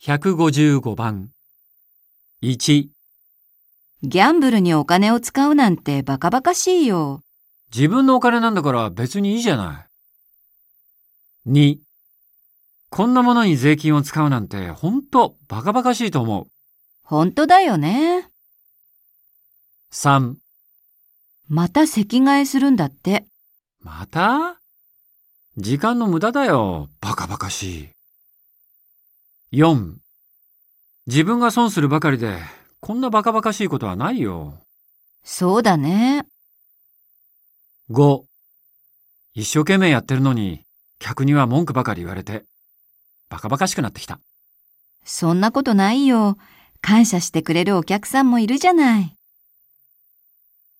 155番。1、ギャンブルにお金を使うなんてバカバカしいよ。自分のお金なんだから別にいいじゃない。2、こんなものに税金を使うなんてほんとバカバカしいと思う。本当だよね。3、また席替えするんだって。また？時間の無駄だよ。バカバカしい。4、自分が損するばかりで、こんなバカバカしいことはないよ。そうだね。5、一生懸命やってるのに、客には文句ばかり言われて、バカバカしくなってきた。そんなことないよ。感謝してくれるお客さんもいるじゃない。